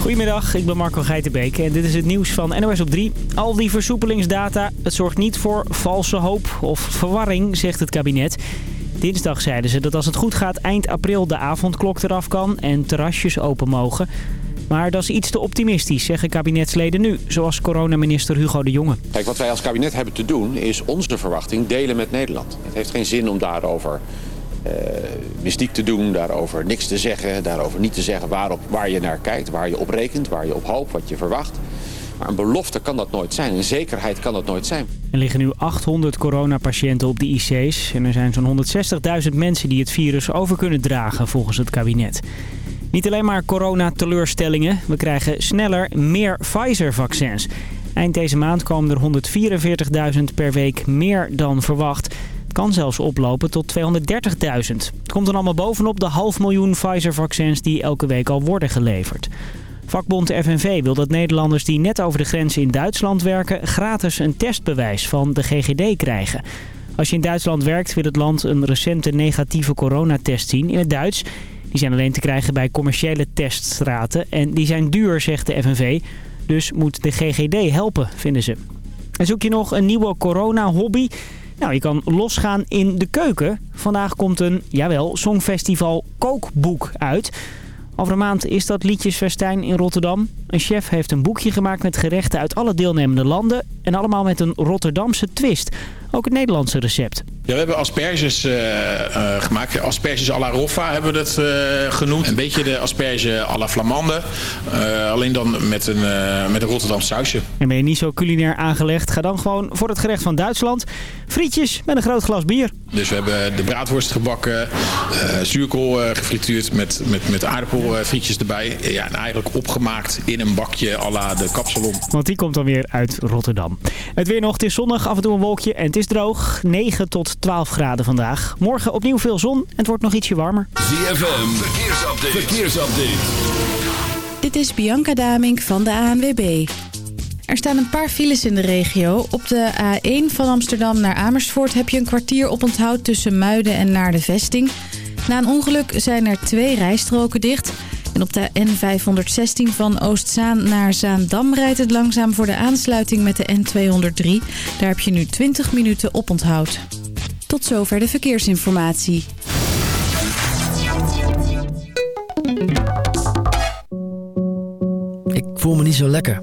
Goedemiddag, ik ben Marco Geitenbeek en dit is het nieuws van NOS op 3. Al die versoepelingsdata, het zorgt niet voor valse hoop of verwarring, zegt het kabinet. Dinsdag zeiden ze dat als het goed gaat eind april de avondklok eraf kan en terrasjes open mogen. Maar dat is iets te optimistisch, zeggen kabinetsleden nu, zoals coronaminister Hugo de Jonge. Kijk, wat wij als kabinet hebben te doen is onze verwachting delen met Nederland. Het heeft geen zin om daarover uh, mystiek te doen, daarover niks te zeggen, daarover niet te zeggen waarop, waar je naar kijkt, waar je op rekent, waar je op hoopt, wat je verwacht. Maar een belofte kan dat nooit zijn. Een zekerheid kan dat nooit zijn. Er liggen nu 800 coronapatiënten op de IC's. En er zijn zo'n 160.000 mensen die het virus over kunnen dragen volgens het kabinet. Niet alleen maar corona-teleurstellingen. We krijgen sneller meer Pfizer-vaccins. Eind deze maand komen er 144.000 per week meer dan verwacht. Kan zelfs oplopen tot 230.000. Het komt dan allemaal bovenop de half miljoen Pfizer-vaccins die elke week al worden geleverd. Vakbond FNV wil dat Nederlanders die net over de grens in Duitsland werken... gratis een testbewijs van de GGD krijgen. Als je in Duitsland werkt wil het land een recente negatieve coronatest zien in het Duits... Die zijn alleen te krijgen bij commerciële teststraten en die zijn duur, zegt de FNV. Dus moet de GGD helpen, vinden ze. En zoek je nog een nieuwe corona-hobby? Nou, je kan losgaan in de keuken. Vandaag komt een, jawel, Songfestival kookboek uit. Over een maand is dat liedjesfestijn in Rotterdam. Een chef heeft een boekje gemaakt met gerechten uit alle deelnemende landen. En allemaal met een Rotterdamse twist. Ook het Nederlandse recept. Ja, we hebben asperges uh, uh, gemaakt. Asperges à la Roffa hebben we dat uh, genoemd. Een beetje de asperge à la Flamande. alleen dan met een, met een Rotterdam sausje. En ben je niet zo culinair aangelegd? Ga dan gewoon voor het gerecht van Duitsland. Frietjes met een groot glas bier. Dus we hebben de braadworst gebakken. zuurkool gefrituurd met, met, met aardappelfrietjes erbij. Ja, en eigenlijk opgemaakt in een bakje à la de kapsalon. Want die komt dan weer uit Rotterdam. Het weer nog, het is zonnig, af en toe een wolkje en het is droog. 9 tot 12 graden vandaag. Morgen opnieuw veel zon en het wordt nog ietsje warmer. ZFM, verkeersupdate. verkeersupdate. Dit is Bianca Damink van de ANWB. Er staan een paar files in de regio. Op de A1 van Amsterdam naar Amersfoort heb je een kwartier op onthoud tussen Muiden en naar de vesting. Na een ongeluk zijn er twee rijstroken dicht... En op de N516 van Oostzaan naar Zaandam rijdt het langzaam voor de aansluiting met de N203. Daar heb je nu 20 minuten op onthoud. Tot zover de verkeersinformatie. Ik voel me niet zo lekker.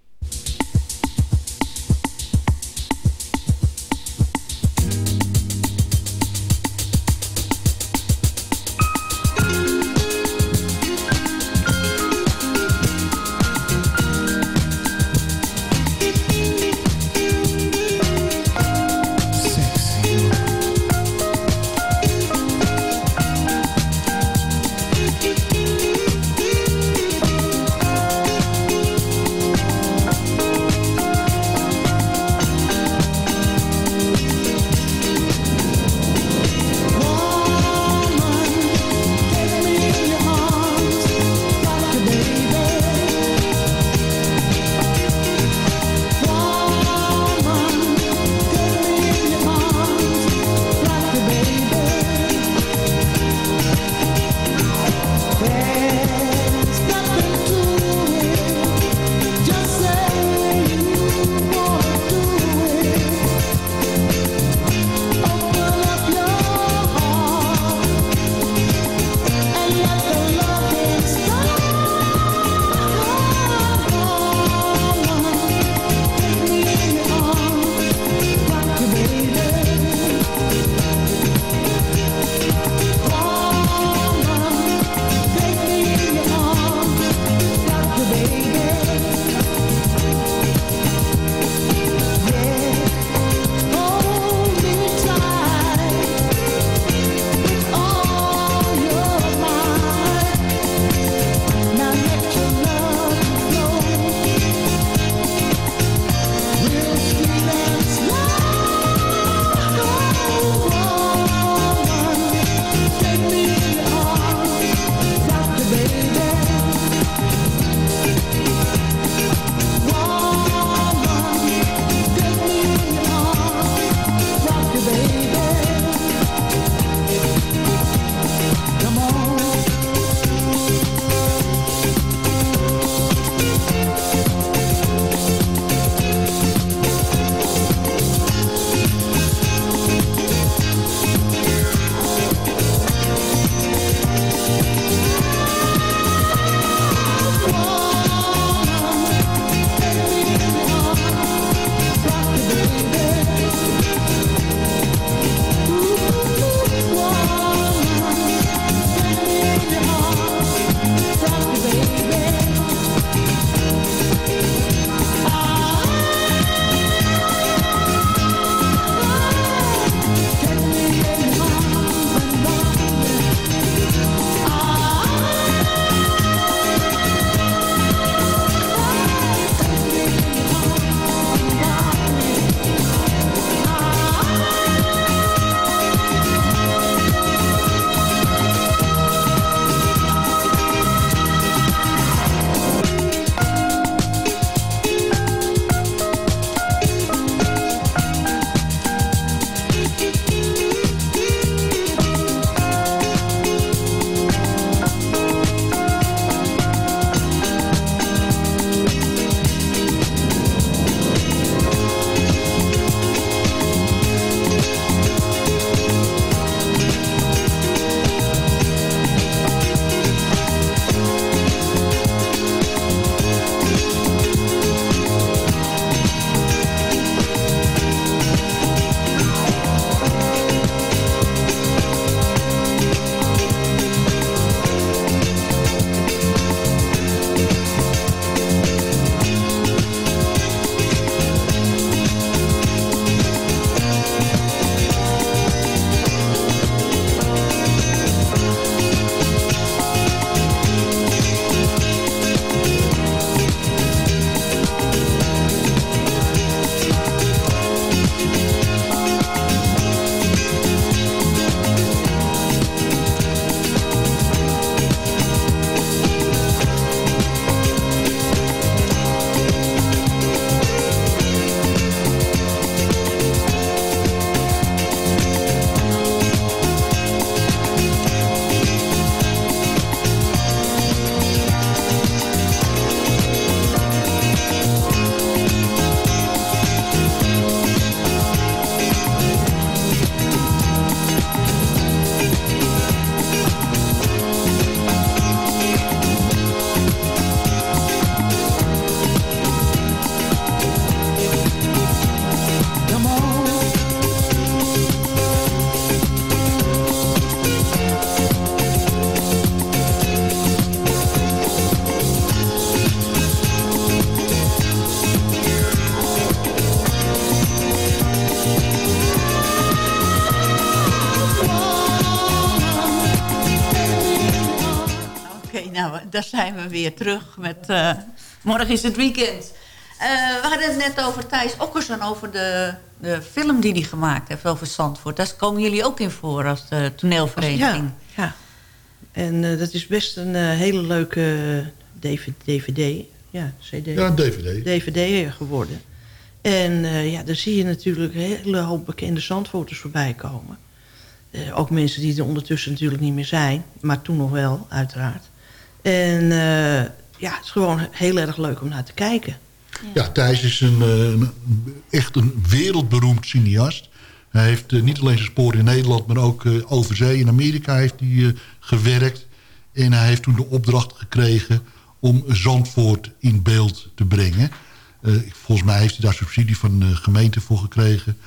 Daar zijn we weer terug met... Uh, morgen is het weekend. Uh, we hadden het net over Thijs Okkersen, over de, de film die hij gemaakt heeft over Zandvoort. Daar komen jullie ook in voor als de toneelvereniging. Ja, ja. en uh, dat is best een hele leuke DVD. Ja, CD. Ja, DVD. DVD geworden. En ja, daar zie je natuurlijk een hele hoop bekende Zandvoorters voorbij komen. ook mensen die er ondertussen natuurlijk niet meer zijn. Maar toen nog wel, uiteraard. En uh, ja, het is gewoon heel erg leuk om naar te kijken. Ja, Thijs is een, eh, een, echt een wereldberoemd cineast. Hij heeft uh, niet alleen zijn sporen in Nederland, maar ook uh, over zee in Amerika heeft hij gewerkt. En hij heeft toen de opdracht gekregen om Zandvoort in beeld te brengen. volgens mij heeft hij daar subsidie van de gemeente voor gekregen.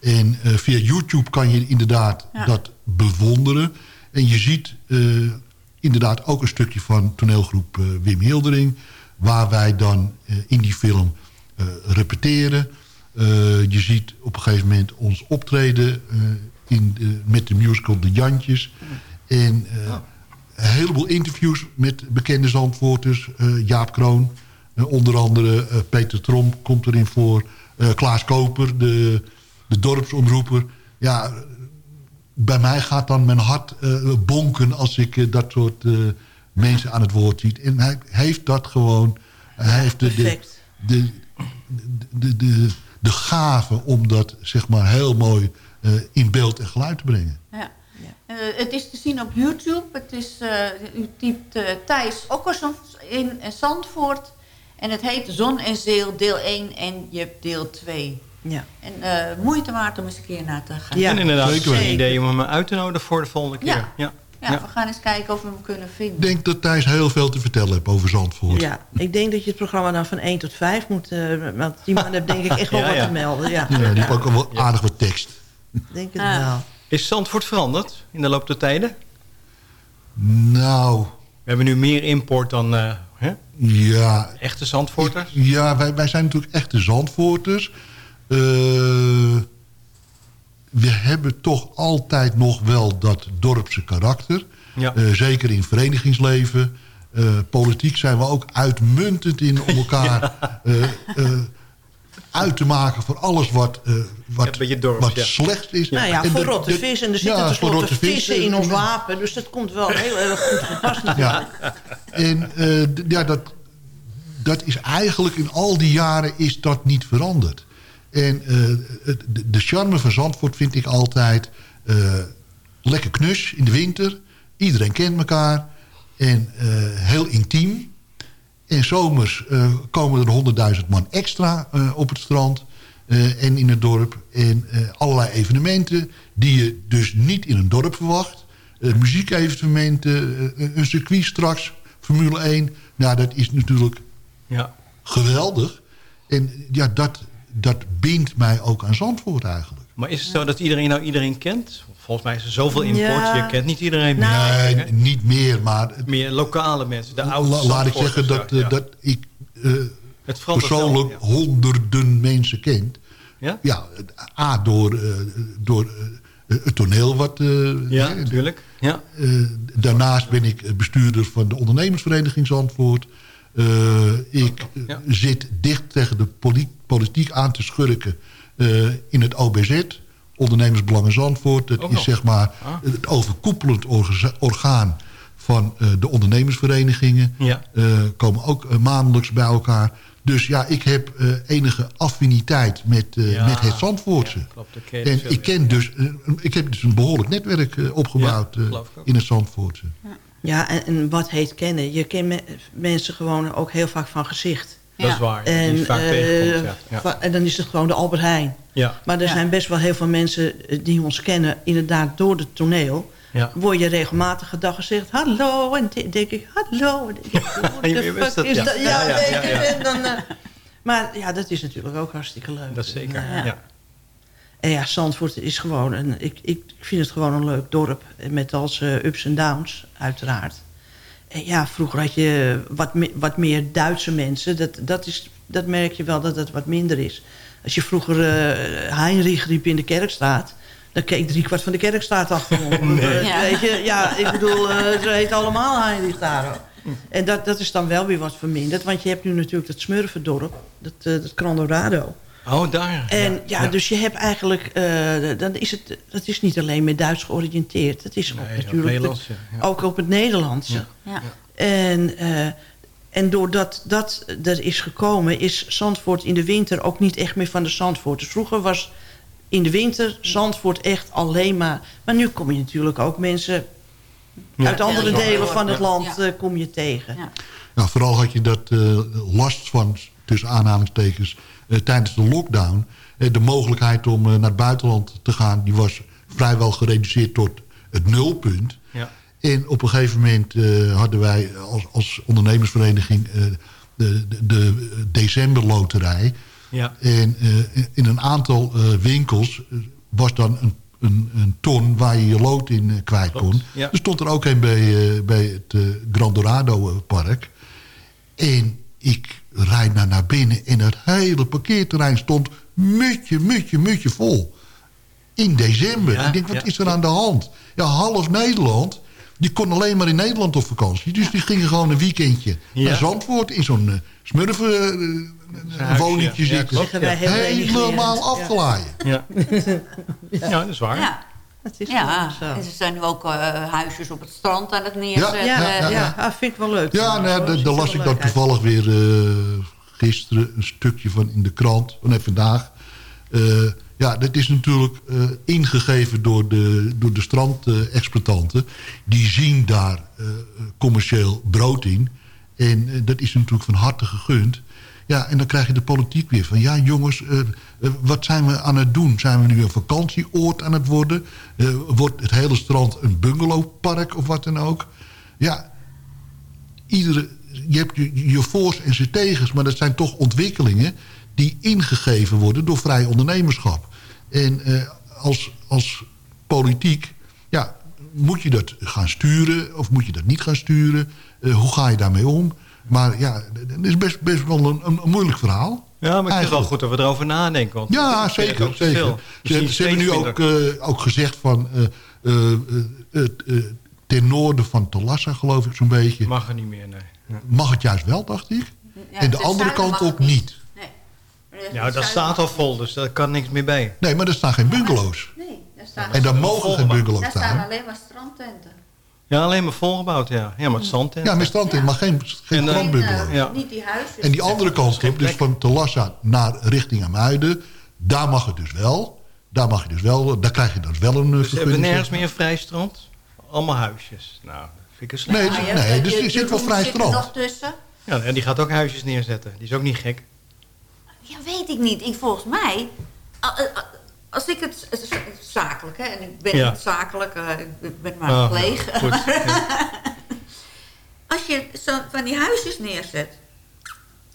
En via YouTube kan je inderdaad ja. dat bewonderen. En je ziet inderdaad ook een stukje van toneelgroep uh, Wim Hildering... waar wij dan uh, in die film uh, repeteren. je ziet op een gegeven moment ons optreden in de, met de musical De Jantjes. En een heleboel interviews met bekende zandvoorters. Jaap Kroon, onder andere Peter Tromp komt erin voor. Klaas Koper, de, de dorpsomroeper. Ja, bij mij gaat dan mijn hart eh, bonken als ik eh, dat soort eh, mensen aan het woord zie. En hij heeft dat gewoon... Hij heeft de, de, Perfect. de, de, de, de gave om dat zeg maar heel mooi eh, in beeld en geluid te brengen. Ja. Eh, het is te zien op YouTube. Het is, eh, u typt eh, Thijs Okkerson in Zandvoort. En het heet Zon en Zeel deel 1 en je hebt deel 2. Ja. En eh, moeite waard om eens een keer naar te gaan. Ja, en inderdaad, zeker een idee om hem uit te nodigen voor de volgende keer. Ja. ja. Ja, Ja. we gaan eens kijken of we hem kunnen vinden. Ik denk dat Thijs heel veel te vertellen heeft over Zandvoort. ja, ik denk dat je het programma dan van 1 tot 5 moet... eh, want die man heeft denk ik echt wel Ja, wat ja. te melden. Ja, Ja, die heeft ook wel aardig wat tekst. denk het Ah. wel. Is Zandvoort veranderd in de loop der tijden? Nou, We hebben nu meer import dan eh, hè? ja, echte Zandvoorters. Ja, wij, wij zijn natuurlijk echte Zandvoorters. Eh, we hebben toch altijd nog wel dat dorpse karakter. Ja. Eh, zeker in verenigingsleven. Eh, politiek zijn we ook uitmuntend in om elkaar eh, eh, uit te maken voor alles wat, eh, wat, ja. slecht is. Nou ja, En voor rotte vis. En er ja, zitten voor tenslotte vis. vissen in ons wapen. Dus dat komt wel heel erg goed gepast natuurlijk. Ja. En eh, ja, dat, dat is eigenlijk in al die jaren is dat niet veranderd. En eh, de, charme van Zandvoort vind ik altijd eh, lekker knus in de winter. Iedereen kent elkaar. En eh, heel intiem. En zomers komen er honderdduizend man extra op het strand en in het dorp. En allerlei evenementen die je dus niet in een dorp verwacht. Muziekevenementen, een circuit straks, Formule 1. Nou, dat is natuurlijk Ja. geweldig. En ja, dat, dat bindt mij ook aan Zandvoort eigenlijk. Maar is het zo dat iedereen nou iedereen kent? Volgens mij is er zoveel import, Ja. je kent niet iedereen meer. nee, Hè? niet meer, maar Meer lokale mensen, de oude la- laat ik zeggen dat, ja. dat ik eh, persoonlijk wel, ja. honderden mensen ken. Ja? Ja, A, door, eh, door eh, het toneel wat... eh, Ja, natuurlijk. Ja. eh, daarnaast ben ik bestuurder van de ondernemersvereniging Zandvoort. Eh, ik Ja. zit dicht tegen de poli- politiek aan te schurken eh, in het OBZ. Ondernemersbelangen Zandvoort. Dat Ook is nog. zeg maar Ah. het overkoepelend orga- orgaan van eh, de ondernemersverenigingen. Ja. Eh, komen ook maandelijks bij elkaar. Dus ja, ik heb eh, enige affiniteit met, eh, Ja. met het Zandvoortse. Ja, klopt, je en ik ken dus, ik heb dus een behoorlijk netwerk opgebouwd Ja, eh, ik in het Zandvoortse. Ja, en, en wat heet kennen? Je kent me- mensen gewoon ook heel vaak van gezicht. Dat is waar. En, vaak eh, tegenkomt. Ja. Ja. va- en dan is het gewoon de Albert Heijn. Ja. Maar er Ja. zijn best wel heel veel mensen eh, die ons kennen, inderdaad door het toneel. Ja. Word je regelmatig gedag gezegd, hallo. En denk ik, hallo. Je wist fuck dat, is ja. dat? Ja, Ja, dan, eh, maar ja, dat is natuurlijk ook hartstikke leuk. Dat zeker. En, Ja. En ja, Zandvoort is gewoon een... Ik, ik vind het gewoon een leuk dorp. Met als eh, ups en downs, uiteraard. En ja, vroeger had je wat, me- wat meer Duitse mensen. Dat, dat, is, dat merk je wel dat het wat minder is. Als je vroeger eh Heinrich riep in de Kerkstraat... dan keek driekwart van de Kerkstraat achterom. Eh, Ja. Weet je, ja, ik bedoel, eh, ze heet allemaal Heinrich daar. En dat, dat is dan wel weer wat verminderd. Want je hebt nu natuurlijk dat Smurfendorp. Dat, eh dat Grandorado. Oh, daar. En ja, dus je hebt eigenlijk, eh, dan is het, dat is niet alleen meer Duits georiënteerd. Het is ook Nee, natuurlijk ja. Ja. ook op het Nederlandse. Ja. En, eh, en doordat dat er is gekomen, is Zandvoort in de winter ook niet echt meer van de Zandvoorters. Vroeger was in de winter Zandvoort echt alleen maar... Maar nu kom je natuurlijk ook mensen Ja. uit andere delen van het land Ja. eh, kom je tegen. Ja. Nou, vooral had je dat eh, last van, tussen aanhalingstekens, tijdens de lockdown. Eh, de mogelijkheid om eh, naar het buitenland te gaan, die was vrijwel gereduceerd tot het nulpunt. Ja. En op een gegeven moment eh, hadden wij als, als ondernemersvereniging eh, de, de, de decemberloterij. Ja. En eh, in een aantal eh, winkels eh, was dan een, een, een ton waar je je lood in eh, kwijt kon. ja. Er stond er ook een bij, eh, bij het eh, Grand Dorado eh, park. En ik rijd naar, naar binnen en het hele parkeerterrein stond mutje, mutje, mutje vol. In december. Ja, ik denk, wat ja. is er aan de hand? Ja, half Nederland, die kon alleen maar in Nederland op vakantie. Dus die gingen gewoon een weekendje Ja. naar Zandvoort... in zo'n uh, ja. Ja, zitten. Helemaal afgelaaien. Ja. ja, dat is waar. Ja. Is Ja, zo. en er zijn nu ook eh, huisjes op het strand aan het neerzetten. Ja, Eh, ja, ja. Ah, vind ik wel leuk. Ja, Ja, nou, daar las ik dan toevallig weer eh, gisteren een stukje van in de krant. Oh nee, vandaag. Eh, ja, dat is natuurlijk eh, ingegeven door de, door de strandexploitanten. Die zien daar eh, commercieel brood in. En dat is natuurlijk van harte gegund. Ja, en dan krijg je de politiek weer van... ja, jongens, wat zijn we aan het doen? Zijn we nu een vakantieoord aan het worden? Eh, wordt het hele strand een bungalowpark of wat dan ook? Ja, iedere, je hebt je, voor's en je tegens... maar dat zijn toch ontwikkelingen die ingegeven worden door vrij ondernemerschap. En eh, als, als politiek, ja, moet je dat gaan sturen of moet je dat niet gaan sturen? Eh, hoe ga je daarmee om? Maar ja, dat is best, best wel een, een moeilijk verhaal. Ja, maar het wel Eigenlijk. goed dat we erover nadenken. Want Ja, zeker. zeker. Ze, hebben nu ook, eh, ook gezegd van... eh, eh, ten noorden van Talassa, geloof ik zo'n beetje... Mag er niet meer, nee. Ja. mag het juist wel, dacht ik. Ja, en de andere kant op niet. Nee. Ja, dat staat al vol, dus daar kan niks meer bij. Nee, maar er staan geen bungalows. Nee, daar staan, En daar mogen geen bungalows daar staan staan. alleen maar strandtenten. Ja, alleen maar volgebouwd, ja. Ja, met zandtent. Ja, met strandtent, maar geen, geen En, eh. Eh, Ja. Niet die huisjes. En die andere kant op, dus van Talassa naar richting Amuiden... daar mag het dus wel. Daar mag je dus wel, daar krijg je dus wel een eh, Dus ze hebben nergens meer een vrij strand? Allemaal huisjes. Nou, dat vind ik een slecht. Nee, nee, dus je- er zit wel vrij zit er strand. nog tussen. Ja, en die gaat ook huisjes neerzetten. Die is ook niet gek. Ja, weet ik niet. Ik, volgens mij, a- a- als ik het het is zakelijk, hè, en ik ben Ja. niet zakelijk, eh, ik ben maar Oh, een pleeg. goed, als je zo van die huisjes neerzet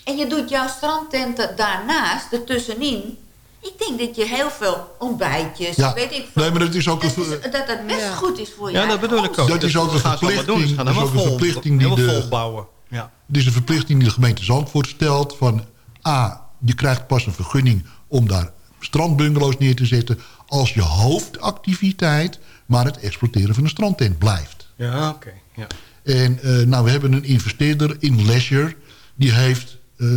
en je doet jouw strandtenten daarnaast, ertussenin, ik denk dat je heel veel ontbijtjes, Ja. weet ik veel, Nee, maar dat is ook dat, een... is- dat het best Ja. goed is voor je Ja, dat bedoel ik ook. Dat is ook een verplichting- dat is ook een vol, verplichting die de- bouwen. Ja. Het is een verplichting die de gemeente Zandvoort stelt van... A, je krijgt pas een vergunning om daar strandbungalows neer te zetten... als je hoofdactiviteit maar het exploiteren van een strandtent blijft. Ja, oké. Ja. En eh, nou, we hebben een investeerder in Leisure... die heeft eh,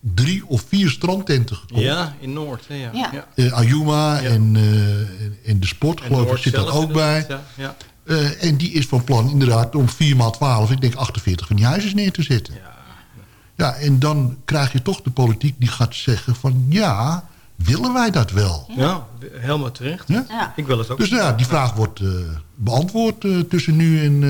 drie of vier strandtenten gekocht. ja, in Noord. hè, Ja. Ja. Eh, Ayuma Ja. en, eh, en de sport, En geloof ik, zit daar ook bij. Ja. Ja. Eh, en die is van plan inderdaad om 4 maal 12, ik denk 48 van die huizen neer te zetten. Ja. Ja, en dan krijg je toch de politiek die gaat zeggen van ja, willen wij dat wel? Ja, helemaal terecht. Ja? Ja. Ik wil het ook. Dus ja, die vraag wordt eh, beantwoord eh, tussen nu en,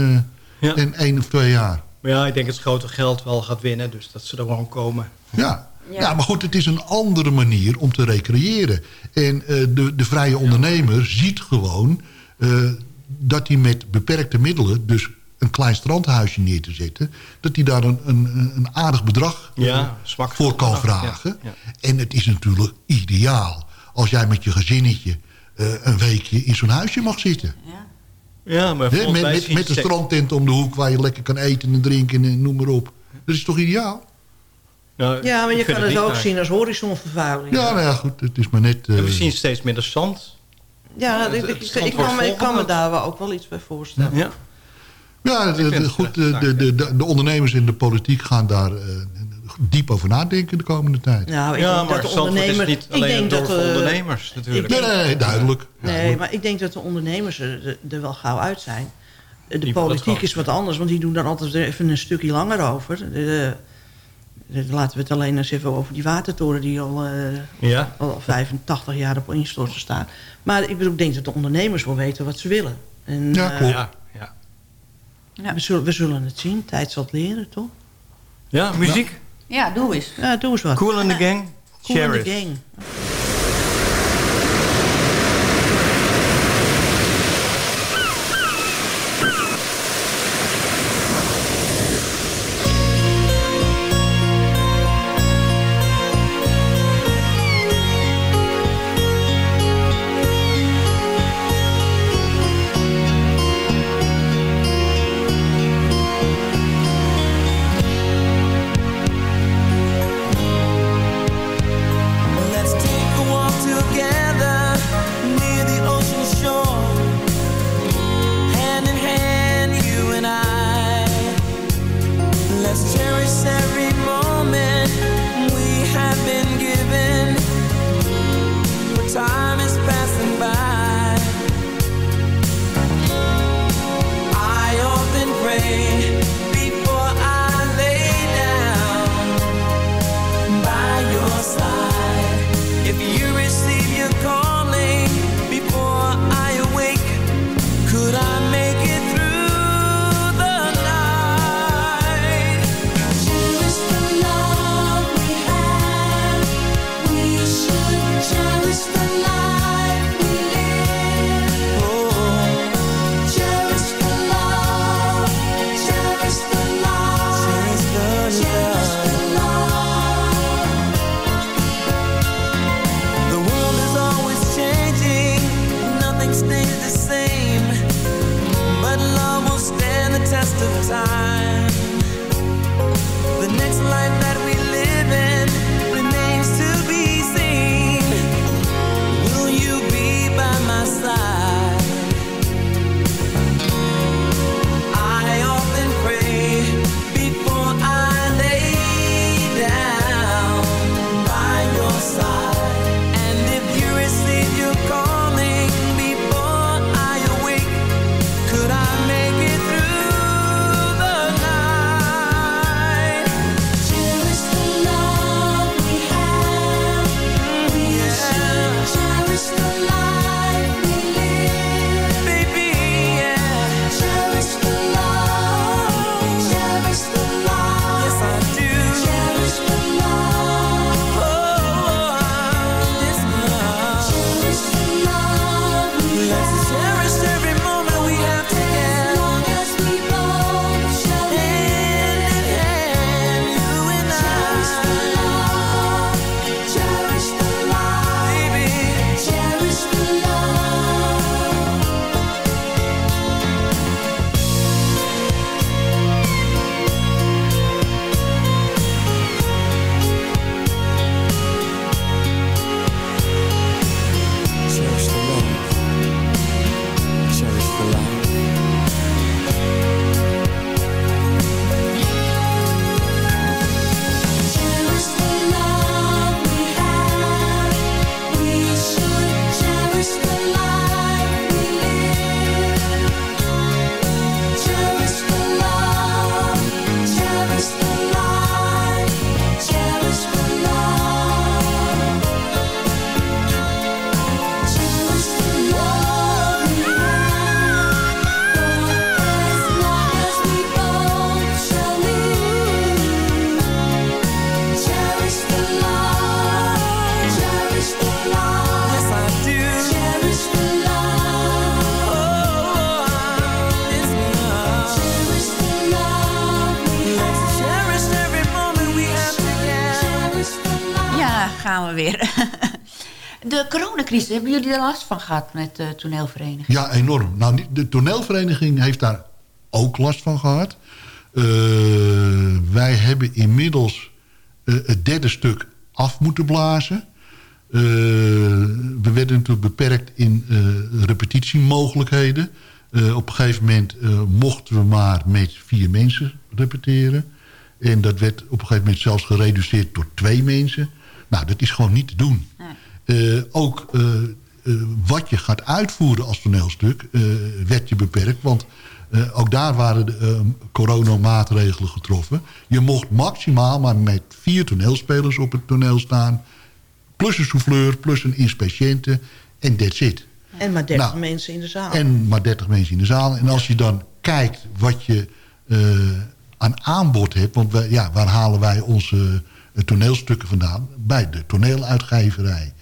eh, Ja. en één of twee jaar. Maar ja, ik denk dat het grote geld wel gaat winnen. Dus dat ze er gewoon komen. Ja. Ja. Ja. maar goed, het is een andere manier om te recreëren. En eh, de, de vrije ondernemer ziet gewoon eh, dat hij met beperkte middelen... dus een klein strandhuisje neer te zetten... dat hij daar een, een, een aardig bedrag Ja, voor kan bedrag, vragen. ja, En het is natuurlijk ideaal als jij met je gezinnetje... eh, een weekje in zo'n huisje mag zitten. Ja. Ja, maar met met, met een strandtent om de hoek waar je lekker kan eten en drinken en noem maar op. Dat is toch ideaal? Nou, Ja, maar je kan het ook zien als horizonvervuiling. Ja, nou ja, goed. Het is maar net... En we zien steeds minder zand. Ja, Het- ik, het ik, strand ik kan, me- ik kan me daar wel ook wel iets bij voorstellen. Ja. Ja, de, de- goed, de, de, de, de ondernemers in de politiek gaan daar eh, diep over nadenken de komende tijd. Nou, ik ja, denk maar dat de is niet ik alleen een denk dat, eh, ondernemers natuurlijk. Nee, nee, nee, duidelijk. Nee, Duidelijk. maar ik denk dat de ondernemers er, er wel gauw uit zijn. De Die politiek is wat anders, want die doen daar altijd even een stukje langer over. De, de- laten we het alleen eens even over die watertoren... die al, eh, Ja. al 85 jaar op instorten staan. Maar ik bedoel, ik denk dat de ondernemers wel weten wat ze willen. En, Ja, eh, klopt. Ja, ja. Ja. we, zullen, we zullen het zien. Tijd zal het leren, toch? ja, muziek. ja, doe eens. Ja, doe eens wat. Cool in the Gang. Cool in the gang. Hebben jullie er last van gehad met de toneelvereniging? Ja, enorm. Nou, de toneelvereniging heeft daar ook last van gehad. Eh, wij hebben inmiddels eh, het derde stuk af moeten blazen. Eh, we werden natuurlijk beperkt in eh, repetitiemogelijkheden. Eh, op een gegeven moment eh, mochten we maar met vier mensen repeteren. En dat werd op een gegeven moment zelfs gereduceerd tot twee mensen. Nou, dat is gewoon niet te doen. Eh, ook eh, eh, wat je gaat uitvoeren als toneelstuk werd je beperkt. Want ook daar waren de eh, coronamaatregelen getroffen. Je mocht maximaal maar met vier toneelspelers op het toneel staan. Plus een souffleur, plus een inspeciënte. En that's it. En maar 30 Nou, mensen in de zaal. En maar 30 mensen in de zaal. En als je dan kijkt wat je aan aanbod hebt... want wij, ja, waar halen wij onze toneelstukken vandaan? Bij de toneeluitgeverij.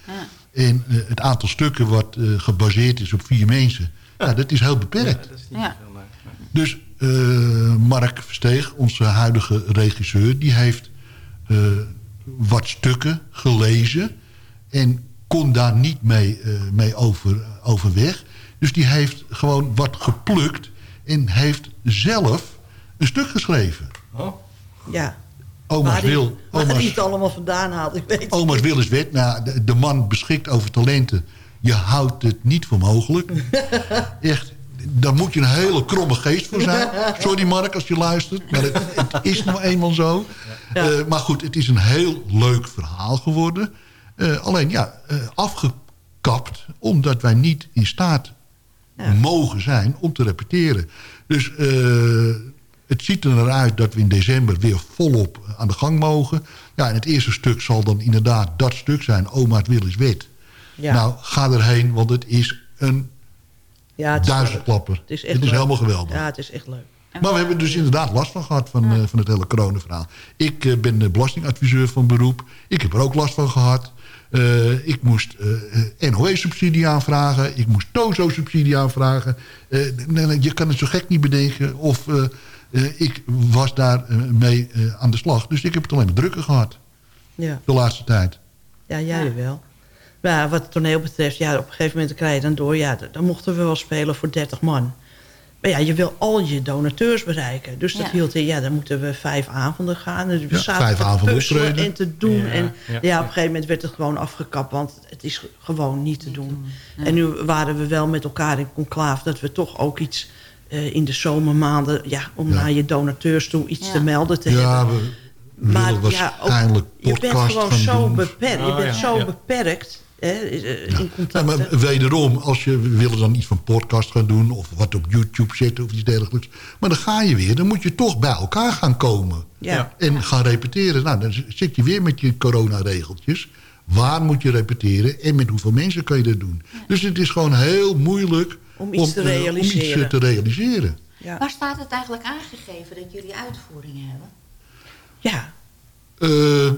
En eh, het aantal stukken wat eh, gebaseerd is op vier mensen... Ja, dat is heel beperkt. Ja. Dus eh, Mark Versteeg, onze huidige regisseur... die heeft eh, wat stukken gelezen... en kon daar niet mee, eh, mee over, overweg. Dus die heeft gewoon wat geplukt... en heeft zelf een stuk geschreven. Ja. Oma's die- wil... Waar Oma's, hij het allemaal vandaan haalt, ik weet Oma's niet. wil is wet. Nou, de, de man beschikt over talenten. Je houdt het niet voor mogelijk. Echt, daar moet je een hele kromme geest voor zijn. Sorry Mark als je luistert. Maar het, het is nou eenmaal zo. Eh, maar goed, het is een heel leuk verhaal geworden. Eh, alleen ja, eh, afgekapt. Omdat wij niet in staat mogen zijn om te repeteren. Dus het ziet er naar uit dat we in december weer volop aan de gang mogen. Ja, en het eerste stuk zal dan inderdaad dat stuk zijn. Oma, het wil is wet. Ja. Nou, ga erheen, want het is een Ja, het is duizendklapper. leuk. Het is, echt Het is leuk. helemaal geweldig. Ja, het is echt leuk. Maar we hebben dus inderdaad last van gehad van, eh, van het hele coronaverhaal. Ik eh, ben de belastingadviseur van beroep. Ik heb er ook last van gehad. Eh, ik moest eh NOE-subsidie aanvragen. Ik moest TOZO-subsidie aanvragen. Eh, je kan het zo gek niet bedenken. Of ik was daar eh, mee eh, aan de slag. Dus ik heb het alleen maar drukker gehad. Ja. De laatste tijd. Ja, jij wel. Maar wat het toneel betreft, ja, op een gegeven moment krijg je dan door... ja, dan mochten we wel spelen voor 30 man. Maar ja, je wil al je donateurs bereiken. Dus dat Ja. hield in, ja, dan moeten we vijf avonden gaan. Dus we Ja, zaten vijf te avonden puzzelen optreden. en te doen. Ja, en ja, ja, ja. op een gegeven moment werd het gewoon afgekapt. Want het is ge- gewoon niet te doen. En nu waren we wel met elkaar in conclaaf... dat we toch ook iets eh, in de zomermaanden... Ja, om Ja. naar je donateurs toe iets Ja. te melden te Ja, hebben. we willen waarschijnlijk je bent gewoon zo doen. beperkt. Je Oh, bent ja, zo ja. beperkt hè, eh, Ja. in Ja, contact. maar wederom, als je we willen dan iets van podcast gaan doen... of wat op YouTube zetten of iets dergelijks... maar dan ga je weer, dan moet je toch bij elkaar gaan komen. ja. Ja. En gaan repeteren. Nou, dan zit je weer met je coronaregeltjes. Waar moet je repeteren en met hoeveel mensen kan je dat doen? Dus het is gewoon heel moeilijk Om iets te eh, om iets, realiseren. eh, te realiseren. Ja. Waar staat het eigenlijk aangegeven dat jullie uitvoeringen hebben? ja. Eh,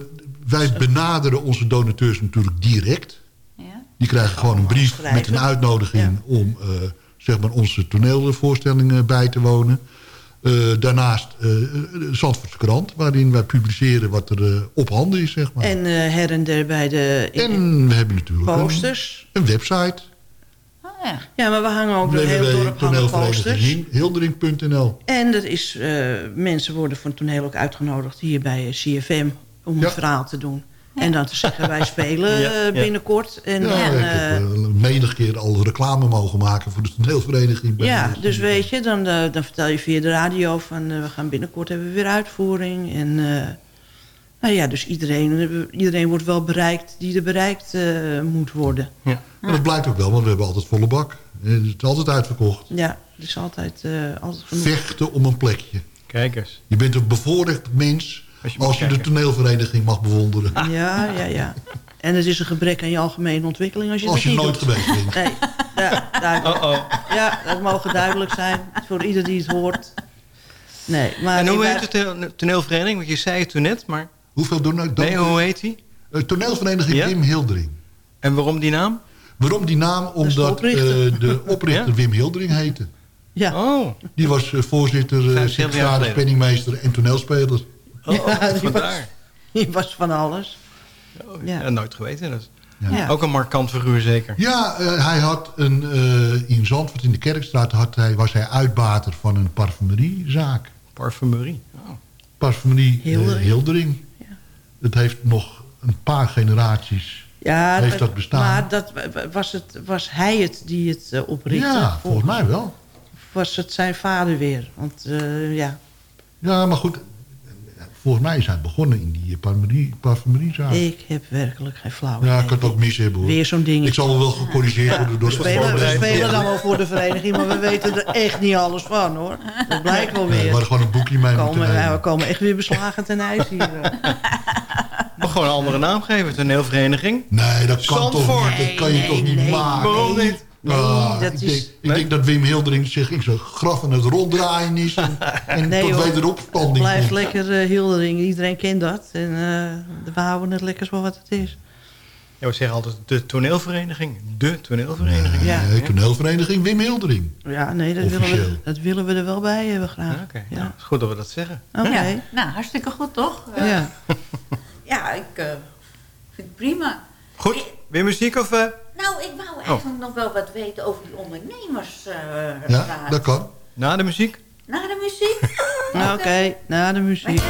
wij benaderen onze donateurs natuurlijk direct. Ja? Die krijgen gewoon een brief met een uitnodiging... om eh, zeg maar onze toneelvoorstellingen bij te wonen. Eh, daarnaast eh de Zandvoortse krant... waarin wij publiceren wat er op handen is, zeg maar. En eh, her en der bij de En we hebben natuurlijk een, posters. een website. Ja. Ja, maar we hangen ook door heel dorp hangen posters. www.toneelvereniging.nl En er is, eh, mensen worden voor het toneel ook uitgenodigd hier bij eh, CFM om Ja. een verhaal te doen. En dan te zeggen, wij spelen Ja, eh, binnenkort. En, Ja, en, ik heb menig keer al reclame mogen maken voor de toneelvereniging. bij ja, de- dus weet je, dan, dan vertel je via de radio van... we gaan binnenkort hebben we weer uitvoering. En eh, nou ja, dus iedereen, eh, iedereen wordt wel bereikt die er bereikt eh, moet worden. Ja. Maar dat blijkt ook wel, want we hebben altijd volle bak. Eh, Het is altijd uitverkocht. Ja, het is altijd, eh, altijd genoeg. Vechten om een plekje. Kijk eens. Je bent een bevoorrecht mens Als je mag als je de toneelvereniging mag bewonderen. Ja, ja, ja. En het is een gebrek aan je algemene ontwikkeling als je Als je nooit doet. geweest bent. Nee, ja, duidelijk. Oh, oh. Ja, dat mogen duidelijk zijn voor ieder die het hoort. Nee, maar... En hoe heet de toneel- toneelvereniging? Want je zei het toen net, maar... Hoeveel doen? Nee, hoe heet die? Eh, toneelvereniging Ja? Wim Hildering. En waarom die naam? Waarom die naam? de Omdat oprichter. eh, de oprichter Ja? Wim Hildering heette. Ja, Oh, Die was eh, voorzitter, eh, 75 jaar secretaris, penningmeester en toneelspeler. oh, oh, Ja, die vandaar. die was van alles. Oh, Ja. ja. nooit geweten. Dat is Ja. Ook een markant figuur zeker. Ja, hij had een, eh, in Zandvoort in de Kerkstraat had hij, was hij uitbater van een parfumeriezaak. Parfumerie. Oh. Parfumerie. Hildering. Het heeft nog een paar generaties. Ja, Heeft dat bestaan? Maar dat, was, het, was hij het die het eh, oprichtte? Ja, volgens mij wel. Was het zijn vader weer? Want eh, ja, Ja, maar goed. Volgens mij is hij begonnen in die parfumerie, parfumeriezaak. ik heb werkelijk geen flauw Ja, ik kan het ook mis hebben hoor. Weer zo'n ding. Ik zal wel gecorrigeerd worden door de spelen, we spelen dan wel voor de vereniging, maar we weten er echt niet alles van hoor. Dat blijkt wel Nee, we weer. hadden gewoon een boekje mee We moeten komen, ja, we komen echt weer beslagen ten ijs hier. eh. Mag gewoon een andere naam geven, toneelvereniging. Nee, dat kan toch niet. Dat kan je Nee, toch niet nee, maken. Waarom niet? Ah, dat ik, is- denk, ik denk dat Wim Hildering zich in zijn graf aan het ronddraaien is. En, en Nee, tot wederopstanding Blijft komt. lekker eh, Hildering, iedereen kent dat. En eh, we houden het lekker zo wat het is. Ja, we zeggen altijd de toneelvereniging. De toneelvereniging. Ja. Nee, toneelvereniging Wim Hildering. Ja, nee, dat willen, we, dat willen we er wel bij hebben graag. Ja, Oké, Ja. nou, het is goed dat we dat zeggen. Oké. Ja. Nou, hartstikke goed toch? Ja. ja, ik eh, vind het prima. Goed, weer muziek of... Nou, ik eigenlijk nog wel wat weten over die ondernemers. eh, Ja, dat kan. Na de muziek? Na de muziek? Oké, na de muziek.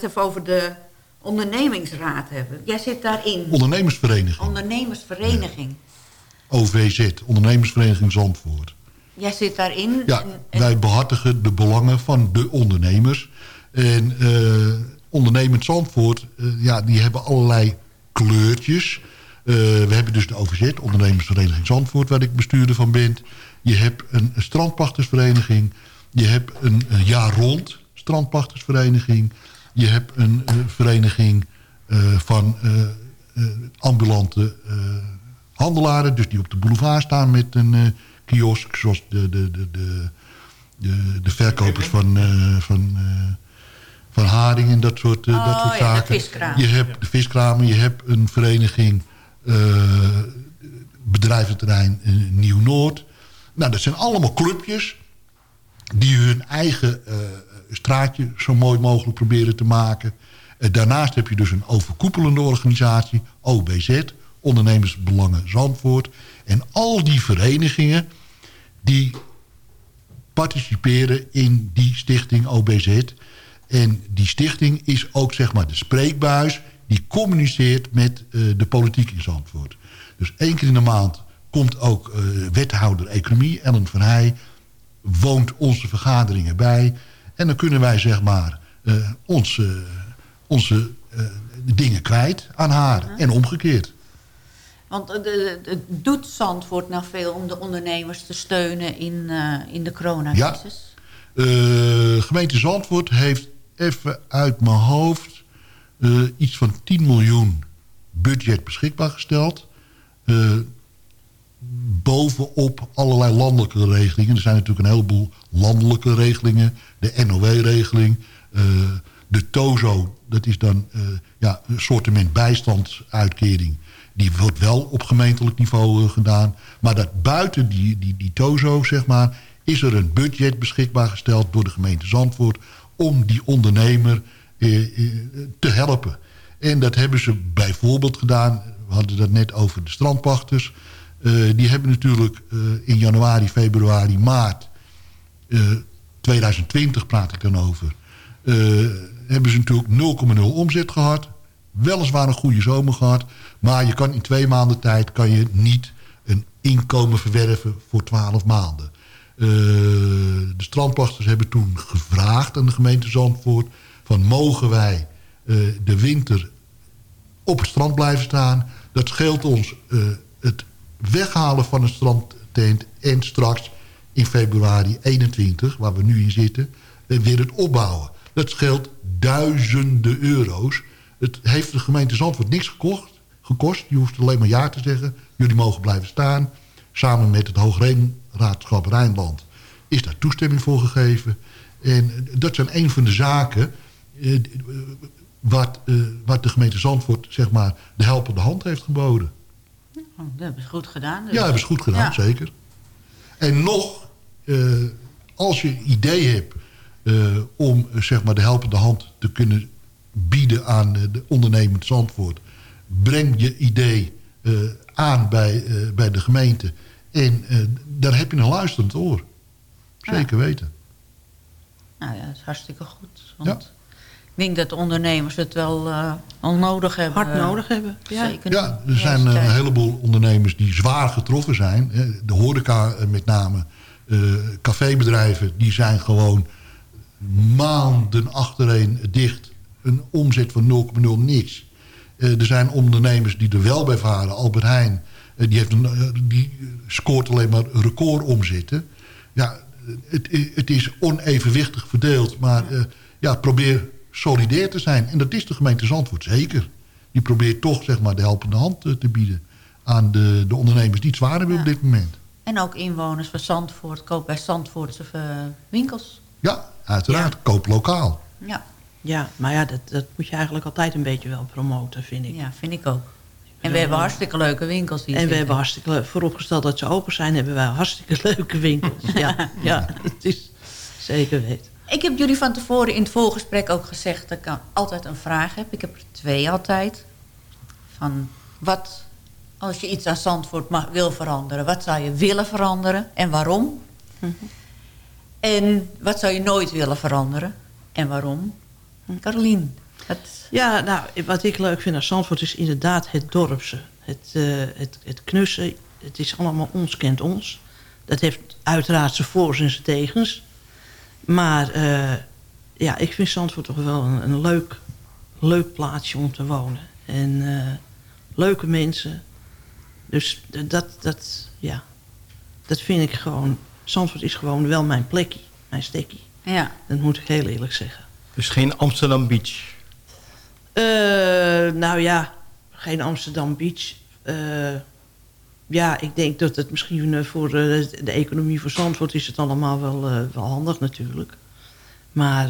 Het even over de ondernemingsraad hebben. Jij zit daarin. Ondernemersvereniging, Ondernemersvereniging. OVZ, Ondernemersvereniging Zandvoort. Jij zit daarin. Ja, en- en- wij behartigen de belangen van de ondernemers. En eh ondernemend Zandvoort, eh, ja, die hebben allerlei kleurtjes. Eh, we hebben dus de OVZ, Ondernemersvereniging Zandvoort... waar ik bestuurder van ben. Je hebt een, een strandpachtersvereniging. Je hebt een, een jaar rond strandpachtersvereniging. Je hebt een, eh, vereniging eh, van eh, ambulante handelaren... dus die op de boulevard staan met een kiosk... zoals de, de, de, de, de, de verkopers van, van, van haring en dat soort, dat Oh, soort zaken. Je hebt de viskramen, je hebt een vereniging bedrijventerrein Nieuw-Noord. Nou, dat zijn allemaal clubjes die hun eigen straatje zo mooi mogelijk proberen te maken. Eh, daarnaast heb je dus een overkoepelende organisatie, OBZ, Ondernemersbelangen Zandvoort. En al die verenigingen die participeren in die stichting OBZ. En die stichting is ook zeg maar de spreekbuis die communiceert met eh, de politiek in Zandvoort. Dus één keer in de maand komt ook eh, wethouder economie, Ellen van Heij, woont onze vergaderingen bij. En dan kunnen wij zeg maar eh, onze, onze eh, dingen kwijt aan haar en omgekeerd. Want eh, de, doet Zandvoort nou veel om de ondernemers te steunen in, in de coronacrisis? Eh, gemeente Zandvoort heeft even uit mijn hoofd iets van 10 miljoen budget beschikbaar gesteld. Bovenop allerlei landelijke regelingen. Er zijn natuurlijk een heleboel landelijke regelingen. De NOW-regeling. eh, de TOZO, dat is dan eh, ja, een soortement bijstandsuitkering. Die wordt wel op gemeentelijk niveau eh, gedaan. Maar dat buiten die, die, die TOZO, zeg maar... is er een budget beschikbaar gesteld door de gemeente Zandvoort... om die ondernemer te helpen. En dat hebben ze bijvoorbeeld gedaan... we hadden dat net over de strandpachters... Eh, die hebben natuurlijk eh, in januari, februari, maart... eh, 2020 praat ik dan over... eh, hebben ze natuurlijk 0,0 omzet gehad. Weliswaar een goede zomer gehad. Maar je kan in twee maanden tijd kan je niet een inkomen verwerven voor 12 maanden. Eh, de strandpachters hebben toen gevraagd aan de gemeente Zandvoort... van mogen wij eh, de winter op het strand blijven staan. Dat scheelt ons eh, het weghalen van een strandtent... en straks in februari 21, waar we nu in zitten... weer het opbouwen. Dat scheelt duizenden euro's. Het heeft de gemeente Zandvoort niks gekocht, gekost. Je hoeft alleen maar ja te zeggen. Jullie mogen blijven staan. Samen met het Hoogheemraadschap Rijnland is daar toestemming voor gegeven. En dat zijn een van de zaken... eh, wat, eh, wat de gemeente Zandvoort zeg maar, de helpende hand heeft geboden. Oh, dat hebben ze goed gedaan. dus. Ja, hebben ze goed gedaan, Ja. zeker. En nog, eh, als je idee hebt eh, om eh, zeg maar, de helpende hand te kunnen bieden aan de ondernemend Zandvoort, breng je idee aan bij, bij de gemeente. En daar heb je een luisterend oor. Zeker weten. Nou ja, dat is hartstikke goed. Want denk dat de ondernemers het wel eh, al nodig hebben. Hard nodig hebben, ja. Zeker. Ja, er zijn eh, een heleboel ondernemers die zwaar getroffen zijn. hè. De horeca eh, met name. eh, cafébedrijven, die zijn gewoon maanden achtereen dicht. Een omzet van 0,0 niks. Eh, er zijn ondernemers die er wel bij varen. Albert Heijn, eh, die, heeft een, eh, die scoort alleen maar recordomzetten. Ja, het, het is onevenwichtig verdeeld. Maar eh, ja, probeer solidair te zijn. En dat is de gemeente Zandvoort zeker. Die probeert toch zeg maar, de helpende hand eh, te bieden... aan de, de ondernemers die het zwaar hebben op dit moment. En ook inwoners van Zandvoort. Koop bij Zandvoortse eh, winkels. Ja, uiteraard. Koop lokaal. Ja. Ja, maar ja, dat, dat moet je eigenlijk altijd een beetje wel promoten, vind ik. Ja, vind ik ook. En we hebben hartstikke leuke winkels hier En we hebben hartstikke leuk, vooropgesteld dat ze open zijn, hebben wij hartstikke leuke winkels. Ja, ja het is zeker weten. Ik heb jullie van tevoren in het voorgesprek ook gezegd... dat ik altijd een vraag heb. Ik heb er twee altijd. Van wat, als je iets aan Zandvoort mag, wil veranderen... wat zou je willen veranderen en waarom? En wat zou je nooit willen veranderen en waarom? Carolien, wat... Ja, nou, wat ik leuk vind aan Zandvoort is inderdaad het dorpse. Het, eh, het, het knussen, het is allemaal ons kent ons. Dat heeft uiteraard zijn voor's en zijn tegens. Maar eh, ja, ik vind Zandvoort toch wel een, een leuk, leuk plaatsje om te wonen. En eh, leuke mensen. Dus dat, dat, ja, dat vind ik gewoon... Zandvoort is gewoon wel mijn plekje, mijn stekkie. Ja. Dat moet ik heel eerlijk zeggen. Dus geen Amsterdam Beach. Eh, nou ja, geen Amsterdam Beach. Ja, ik denk dat het misschien eh, voor eh, de economie van Zandvoort is het allemaal wel, eh, wel handig natuurlijk. Maar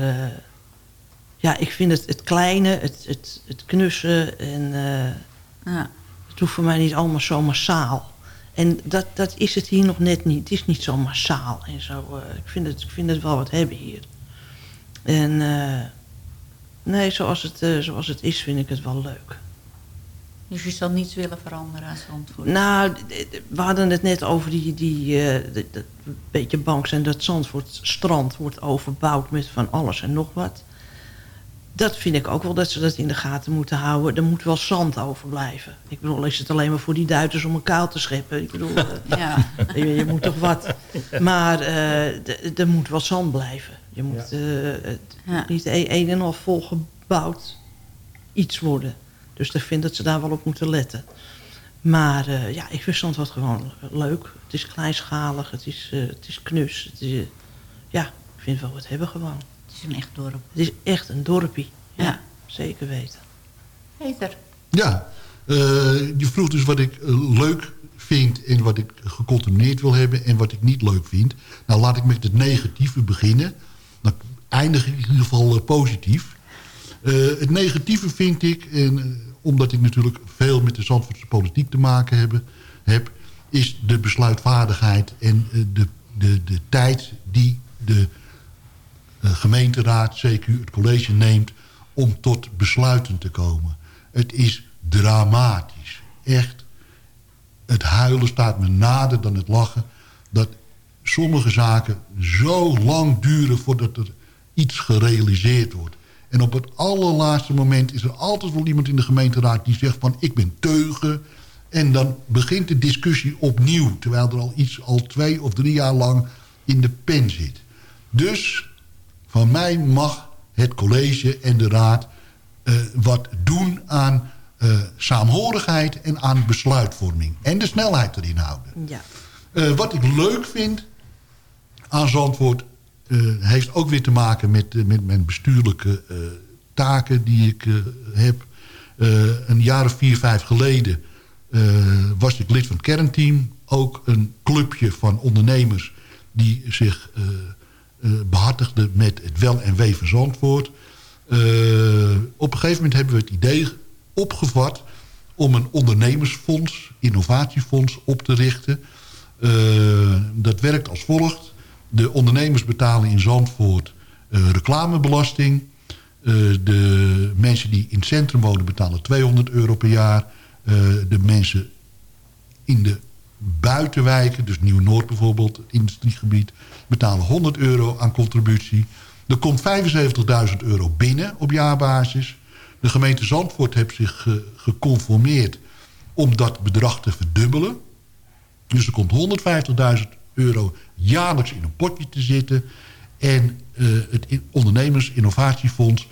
ja, ik vind het, het kleine, het, het, het knussen en Ja. het hoeft voor mij niet allemaal zo massaal. En dat, dat is het hier nog net niet. Het is niet zo massaal en zo. ik, vind het, ik vind het wel wat hebben hier. En nee, zoals het, zoals het is vind ik het wel leuk. Dus je zal niets willen veranderen aan Zandvoort? Nou, we hadden het net over die, die eh, dat- dat beetje bang zijn dat Zandvoort strand wordt overbouwd met van alles en nog wat. Dat vind ik ook wel dat ze dat in de gaten moeten houden. Er moet wel zand overblijven. Ik bedoel, is het alleen maar voor die Duitsers om een kuil te scheppen? Ik bedoel, eh, Ja. je, je moet toch wat. Maar eh, er moet wel zand blijven. Je moet het Ja. moet niet een, een en al volgebouwd iets worden. Dus ik vind dat ze daar wel op moeten letten. Maar eh, ja, ik vind Zandvoort gewoon leuk. Het is kleinschalig, het is, eh, het is knus. Het is, eh, ja, ik vind wel wat hebben gewoon. Het is een echt dorp. Het is echt een dorpie. Ja, Ja. zeker weten. Peter. Ja, eh, je vroeg dus wat ik leuk vind en wat ik gecontroleerd wil hebben en wat ik niet leuk vind. Nou, laat ik met het negatieve beginnen. Dan eindig ik in ieder geval positief. Eh, het negatieve vind ik, en, eh, omdat ik natuurlijk veel met de Zandvoortse politiek te maken hebben, heb, is de besluitvaardigheid en eh, de, de, de tijd die de eh, gemeenteraad, CQ, het college neemt om tot besluiten te komen. Het is dramatisch. Echt. Het huilen staat me nader dan het lachen. Dat sommige zaken zo lang duren voordat er iets gerealiseerd wordt. En op het allerlaatste moment is er altijd wel iemand in de gemeenteraad die zegt van ik ben teugen. En dan begint de discussie opnieuw. Terwijl er al iets al twee of drie jaar lang in de pen zit. Dus van mij mag het college en de raad eh, wat doen aan eh, saamhorigheid en aan besluitvorming. En de snelheid erin houden. Ja. Eh, wat ik leuk vind aan Zandvoort... eh, heeft ook weer te maken met, eh, met mijn bestuurlijke eh, taken die ik heb. Een jaar of vier, vijf geleden was ik lid van het kernteam. Ook een clubje van ondernemers die zich eh, eh, behartigden met het wel en wee van Zandvoort. Op een gegeven moment hebben we het idee opgevat om een ondernemersfonds, innovatiefonds op te richten. Dat werkt als volgt. De ondernemers betalen in Zandvoort eh, reclamebelasting. Eh, de mensen die in het centrum wonen betalen 200 euro per jaar. Eh, de mensen in de buitenwijken, dus Nieuw-Noord bijvoorbeeld, industriegebied, betalen 100 euro aan contributie. Er komt 75.000 euro binnen op jaarbasis. De gemeente Zandvoort heeft zich ge- geconformeerd om dat bedrag te verdubbelen. Dus er komt 150.000 euro jaarlijks in een potje te zitten. En eh, het in- ondernemers-innovatiefonds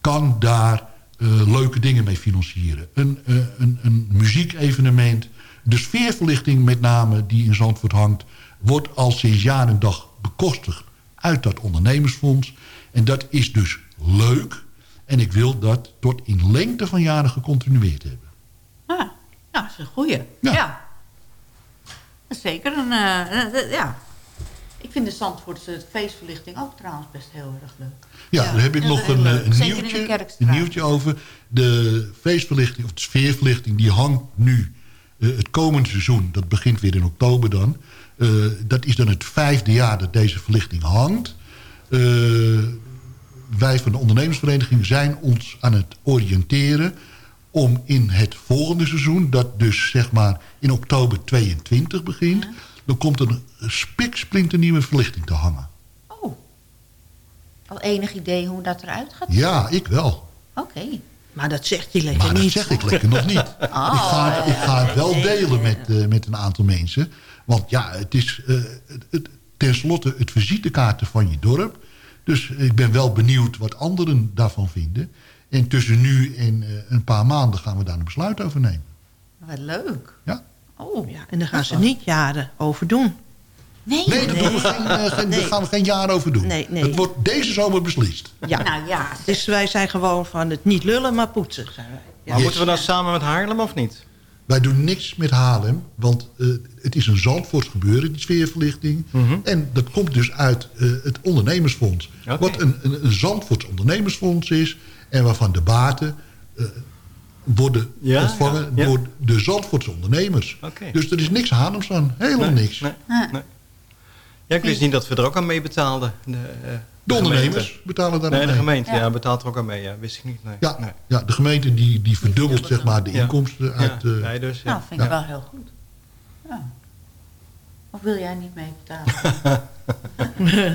kan daar eh, leuke dingen mee financieren. Een, eh, een, een muziekevenement. De sfeerverlichting met name die in Zandvoort hangt... wordt al sinds jaar en dag bekostigd uit dat ondernemersfonds. En dat is dus leuk. En ik wil dat tot in lengte van jaren gecontinueerd hebben. Ah, nou, dat is een goeie. Ja. Zeker een... eh, eh, ja. Ik vind de Zandvoortse feestverlichting ook trouwens best heel erg leuk. Ja, daar heb ik Ja, nog een, een nieuwtje, een nieuwtje over. De feestverlichting, of de sfeerverlichting, die hangt nu het komende seizoen. Dat begint weer in oktober dan. Eh, dat is dan het vijfde jaar dat deze verlichting hangt. Eh, wij van de ondernemersvereniging zijn ons aan het oriënteren... om in het volgende seizoen, dat dus zeg maar in oktober 22 begint... dan komt er een spiksplinternieuwe verlichting te hangen. Al enig idee hoe dat eruit gaat? Ja, ik wel. Oké. Maar dat zegt hij lekker Maar dat niet. zeg ik lekker nog niet. Oh, ik, ga het, ik ga het wel delen met, eh, met een aantal mensen. Want ja, het is eh, het, het, tenslotte het visitekaarten van je dorp. Dus ik ben wel benieuwd wat anderen daarvan vinden. En tussen nu en eh, een paar maanden gaan we daar een besluit over nemen. Wat leuk. Ja. Oh. Ja, en daar gaan ze niet jaren over doen. Nee, Nee, doen we geen, eh, geen- daar gaan we geen jaar over doen. Nee, nee. Het wordt deze zomer beslist. Ja. Nou ja. Dus wij zijn gewoon van het niet lullen, maar poetsen. Zijn wij. Ja. Maar moeten we dan samen met Haarlem of niet? Wij doen niks met Haarlem, want eh, het is een Zandvoorts gebeuren, die sfeerverlichting. Mhm. En dat komt dus uit eh, het ondernemersfonds. Wat een, een, een Zandvoorts ondernemersfonds is... en waarvan de baten eh, worden Ja, ontvangen ja, ja. door de Zandvoortse ondernemers. Dus er is niks Haarlems aan, helemaal Nee, niks. nee, nee. Ja, ik wist niet dat we er ook aan mee betaalden. De, eh, De ondernemers gemeente. betalen daar Nee, aan de mee. gemeente ja. betaalt er ook aan mee. Ja, wist ik niet. Nee. Ja, Nee. ja, de gemeente die, die verdubbelt zeg maar, de Ja. inkomsten uit... Ja, eh, dus. Ja. Nou, vind ik wel heel goed. Ja. Of wil jij niet mee betalen?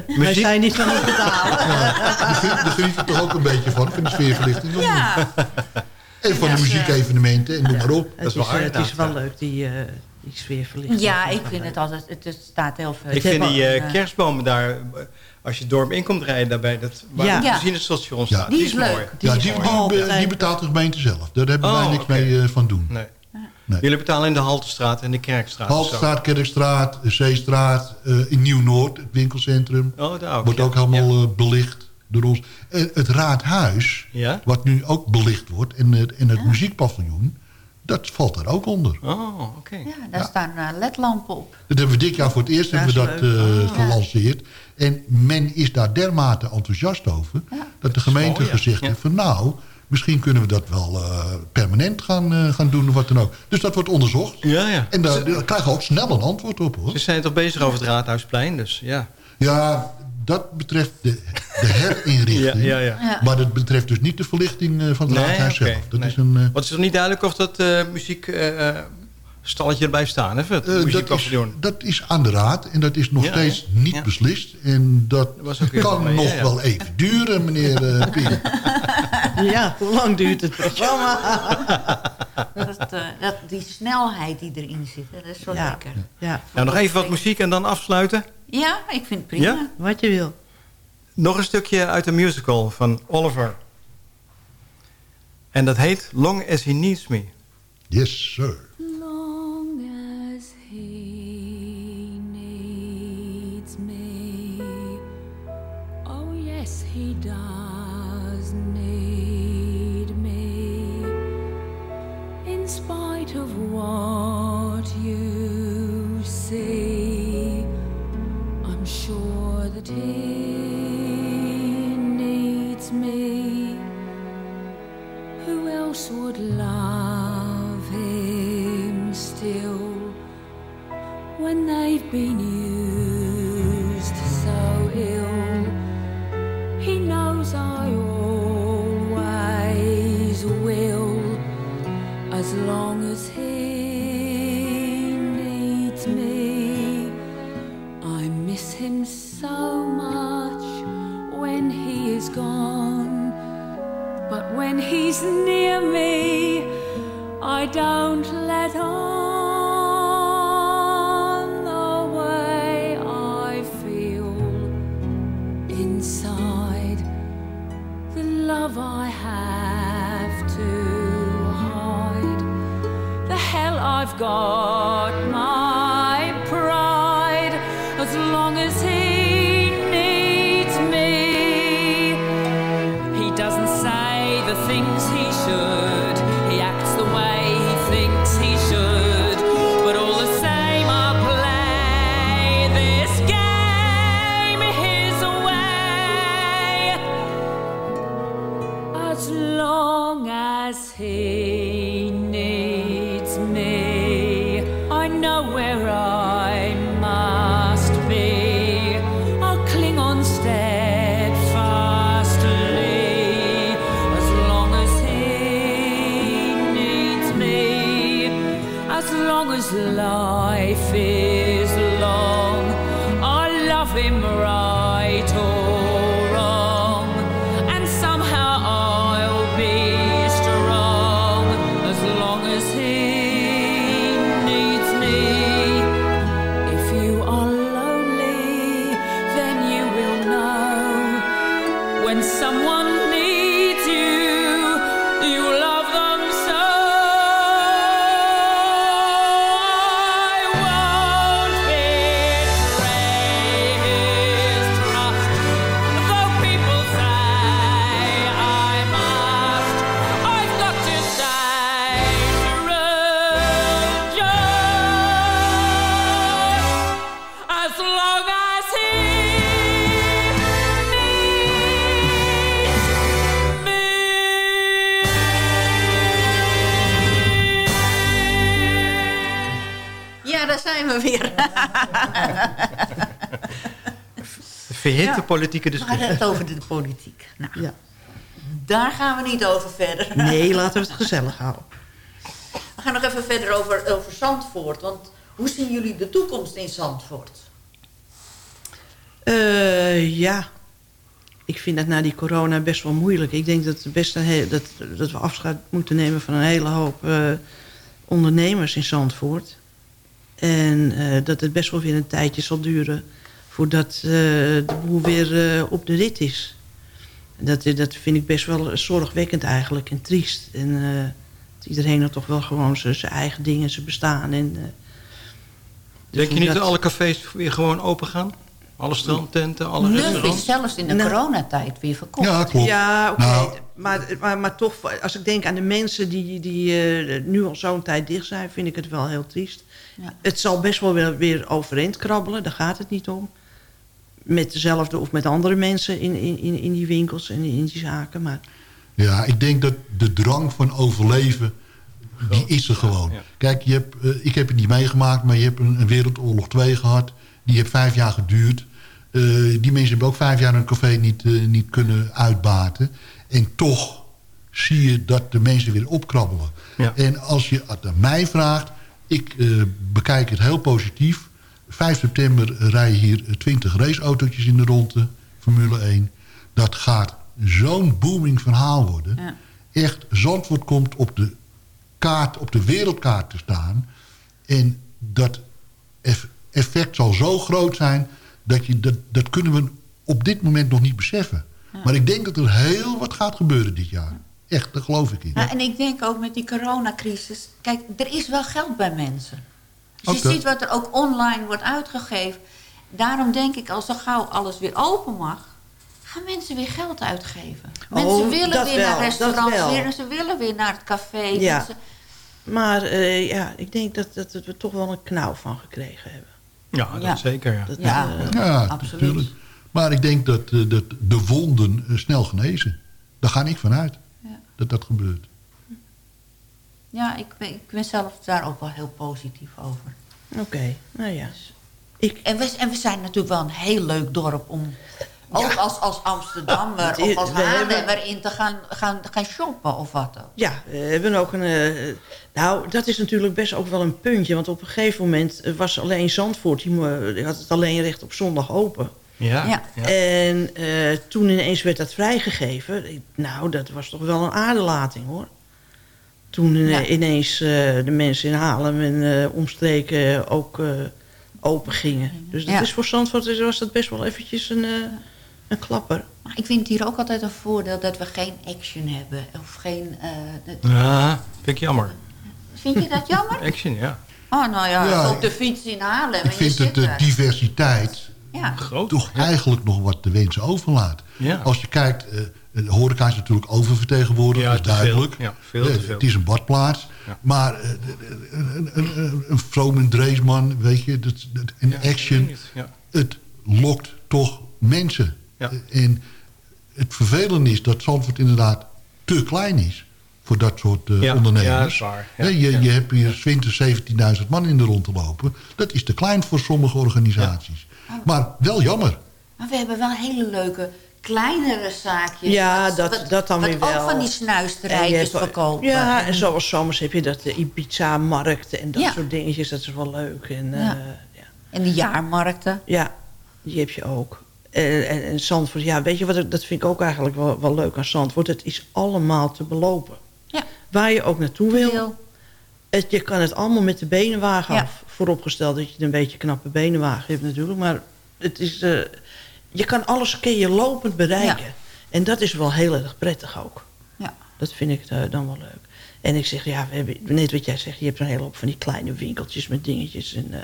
Wij zijn niet van het betalen. Daar geniet- daar geniet je toch ook een beetje van, van de sfeerverlichting. Ja. niet? En van de muziekevenementen en noem maar op. Het is, wel eh, waar, het is wel leuk, die, eh die sfeerverlichting. Ja, ik vind vind het altijd... Het, het staat heel veel. Ik vind die eh, Eh, kerstbomen daar, eh, als je het dorp in komt rijden, daarbij dat waar Ja. het Ja. Ja. staat. Die Die is leuk. mooi. Die ja, is die, die, betaalt de gemeente zelf. Daar hebben wij Oh, niks mee eh, van doen. Nee. Jullie betalen in de Haltestraat en de Kerkstraat. Haltstraat, Kerkstraat, Zeestraat, eh, in Nieuw-Noord, het winkelcentrum. Oh, daar ook, Wordt ja. ook helemaal eh, belicht door ons. En het raadhuis, Ja? wat nu ook belicht wordt, en het, en het muziekpaviljoen, dat valt daar ook onder. Oh, oké. Ja, daar staan eh, ledlampen op. Dat hebben we dit jaar voor het eerst Dat hebben we dat eh, Oh. gelanceerd. En men is daar dermate enthousiast over... dat de gemeente mooi, gezegd Ja. heeft van... nou, misschien kunnen we dat wel eh, permanent gaan, eh, gaan doen of wat dan ook. Dus dat wordt onderzocht. Ja, ja. En daar, daar krijgen we ook snel een antwoord op, hoor. Ze zijn toch bezig over het Raadhuisplein, dus ja. Ja, dat betreft de, de herinrichting. Ja, ja, ja. Ja. Maar dat betreft dus niet de verlichting eh, van het raadhuis oké, zelf. Dat nee. is een... Wat is nog niet duidelijk of dat eh muziekstalletje erbij staan, hè? Het Eh, dat, is, dat is aan de raad en dat is nog Ja, steeds ja. niet Ja. beslist. En dat kan nog ja, ja. wel even duren, meneer eh Pien. Ja, hoe lang duurt het programma? Dat, dat, die snelheid die erin zit, hè, dat is zo Ja. lekker. Ja. Nou, nog even wat muziek en dan afsluiten. Ja, ik vind het prima. Ja? Wat je wil. Nog een stukje uit de musical van Oliver. En dat heet Long As He Needs Me. Yes, sir. Inside. The love I have to hide. The hell I've got zijn we weer. Verhitte Ja. politieke discussie. het over de politiek. Nou, Ja. daar gaan we niet over verder. Nee, laten we het gezellig houden. We gaan nog even verder over, over Zandvoort. Want hoe zien jullie de toekomst in Zandvoort? Eh, ja, ik vind dat na die corona best wel moeilijk. Ik denk dat, het dat, dat we afscheid moeten nemen van een hele hoop eh, ondernemers in Zandvoort. En eh, dat het best wel weer een tijdje zal duren voordat eh, de boel weer eh, op de rit is. En Dat, dat vind ik best wel zorgwekkend eigenlijk en triest. En eh, Dat iedereen er toch wel gewoon zijn eigen dingen, zijn bestaan. En, eh, dus Denk je niet dat- dat alle cafés weer gewoon open gaan? Alle strandtenten, alle Nuf is restaurants? zelfs in de Nou. coronatijd weer verkocht. Ja, klopt. Ja, oké. Nou- maar, maar, maar toch, als ik denk aan de mensen die, die eh, nu al zo'n tijd dicht zijn... vind ik het wel heel triest. Ja. Het zal best wel weer, weer overeind krabbelen, daar gaat het niet om. Met dezelfde of met andere mensen in, in, in, die winkels en in die zaken. Maar Ja, ik denk dat de drang van overleven, die is er gewoon. ja. Kijk, je hebt, eh, ik heb het niet meegemaakt, maar je hebt een, een Wereldoorlog 2 gehad. Die heeft vijf jaar geduurd. Eh, die mensen hebben ook vijf jaar een café niet, eh, niet kunnen uitbaten. En toch zie je dat de mensen weer opkrabbelen. Ja. En als je het aan mij vraagt, ik eh, bekijk het heel positief. 5 september rijden hier 20 raceautootjes in de ronde, Formule 1. Dat gaat zo'n booming verhaal worden. Ja. Echt, Zandvoort komt op de kaart, op de wereldkaart te staan. En dat eff- effect zal zo groot zijn... dat, je, dat, dat kunnen we op dit moment nog niet beseffen. Maar ik denk dat er heel wat gaat gebeuren dit jaar. Echt, daar geloof ik in. Nou, en ik denk ook met die coronacrisis... Kijk, er is wel geld bij mensen. Dus je ziet wat er ook online wordt uitgegeven. Daarom denk ik, als zo gauw alles weer open mag... gaan mensen weer geld uitgeven. Mensen Oh, willen dat weer wel, naar restaurants, weer, ze willen weer naar het café. Ja. Mensen- Maar eh, ja, ik denk dat, dat we er toch wel een knauw van gekregen hebben. Ja, dat Ja. zeker. Ja. Dat, Ja. eh, Ja, absoluut. natuurlijk. Maar ik denk dat, eh, dat de wonden snel genezen. Daar ga ik vanuit. Dat dat gebeurt. Ja, ik ben, ik ben zelf daar ook wel heel positief over. Oké, nou ja. En we, en we zijn natuurlijk wel een heel leuk dorp om... Ook als, als Amsterdammer of als hebben- Haarlemmer in te gaan, gaan, gaan shoppen of wat ook. Ja, we hebben ook een... eh, nou, dat is natuurlijk best ook wel een puntje. Want op een gegeven moment eh, was alleen Zandvoort... die had het alleen recht op zondag open. Ja. Ja. En eh, toen ineens werd dat vrijgegeven. ik- Nou, dat was toch wel een aderlating, hoor. Toen eh, Ja. ineens eh, de mensen in Haarlem en eh, omstreken ook eh, open gingen. Dus dat Ja. is voor Zandvoort is- was dat best wel eventjes een, eh, een klapper. Maar ik vind het hier ook altijd een voordeel dat we geen action hebben. Of geen... eh, Ja, vind ik jammer. vind je dat jammer? Action, ja. Oh, nou ja, Ja, op de fiets in Haarlem. Ik vind zit de er. diversiteit Ja. Groot. toch eigenlijk nog wat te wensen overlaat. Ja. Als je kijkt, eh, de horeca is natuurlijk oververtegenwoordigd, Ja, dat is veel. duidelijk. Ja, veel te Eh, veel. Het is een badplaats. Ja. Maar eh, een, een, een, een Vroom en Dreesman, weet je, dat, dat, een action, het lokt toch mensen. Ja. En het vervelende is dat Zandvoort inderdaad te klein is voor dat soort Ja, ondernemers. ja, dat is waar. Ja, je, ja. je hebt hier 20, 17.000 man in de rond te lopen. Dat is te klein voor sommige organisaties. Maar wel jammer. Maar we hebben wel hele leuke, kleinere zaakjes. Ja, wat- dat- wat- dat dan wat weer ook wel. van die snuisterijtjes verkopen. Ja, en zoals zomers heb je dat de Ibiza-markt en dat Ja. soort dingetjes. Dat is wel leuk. En, eh, Ja. ja. En de jaarmarkten. Ja, die heb je ook. En, en, en Zandvoort, ja, weet je wat, ik- dat vind ik ook eigenlijk wel, wel leuk aan Zandvoort. Het is allemaal te belopen. Ja. Waar je ook naartoe wil. Het, je kan het allemaal met de benenwagen Ja. af. Vooropgesteld dat je een beetje knappe benenwagen hebt natuurlijk. Maar het is, eh, je kan alles kun je lopend bereiken. Ja. En dat is wel heel erg prettig ook. Ja. Dat vind ik eh, dan wel leuk. En ik zeg, ja, we hebben, net wat jij zegt, je hebt een hele hoop van die kleine winkeltjes met dingetjes. En, eh,